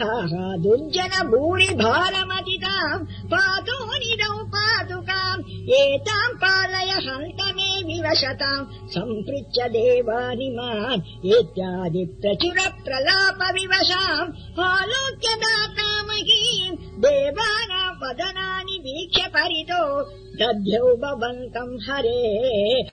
दुर्जन भूरि भारमतिकाम् निदौ नौ पादुकाम् एताम् पालय हन्त मे विवशताम् सम्पृच्य देवानि माम् इत्यादि प्रचुर प्रलाप विवशाम् आलोक्य दातामहीम् देवानाम् वदनानि वीक्ष्य परितो दध्यौ भवन्तम् हरे।